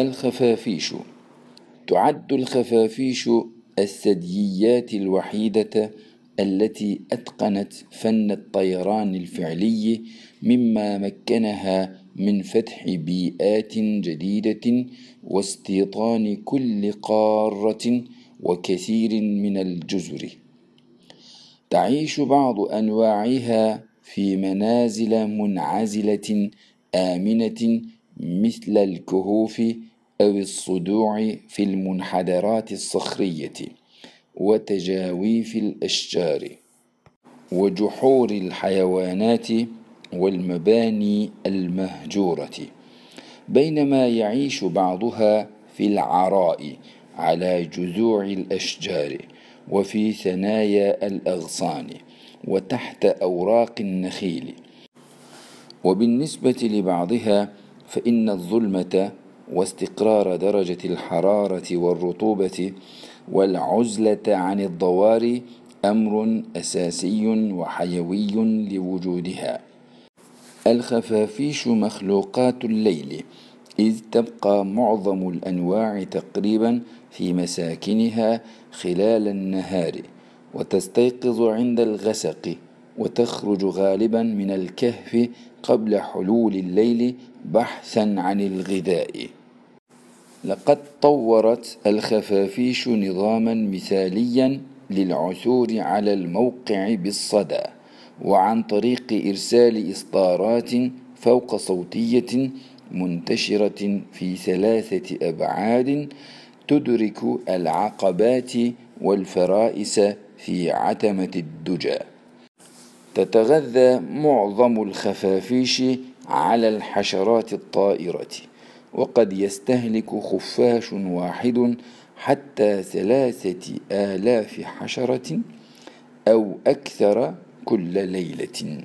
الخفافيش. تعد الخفافيش الثدييات الوحيدة التي أتقنت فن الطيران الفعلي مما مكنها من فتح بيئات جديدة واستيطان كل قارة وكثير من الجزر. تعيش بعض أنواعها في منازل منعزلة آمنة مثل الكهوف أو الصدوع في المنحدرات الصخرية وتجاويف الأشجار وجحور الحيوانات والمباني المهجورة بينما يعيش بعضها في العراء على جذوع الأشجار وفي ثنايا الأغصان وتحت أوراق النخيل. وبالنسبة لبعضها فإن الظلمة واستقرار درجة الحرارة والرطوبة والعزلة عن الضوار أمر أساسي وحيوي لوجودها. الخفافيش مخلوقات الليل إذ تبقى معظم الأنواع تقريبا في مساكنها خلال النهار وتستيقظ عند الغسق. وتخرج غالبا من الكهف قبل حلول الليل بحثا عن الغذاء. لقد طورت الخفافيش نظاما مثاليا للعثور على الموقع بالصدى وعن طريق إرسال إصدارات فوق صوتية منتشرة في ثلاثة أبعاد تدرك العقبات والفرائس في عتمة الدجى. تتغذى معظم الخفافيش على الحشرات الطائرة وقد يستهلك خفاش واحد حتى ثلاثة آلاف حشرة أو أكثر كل ليلة.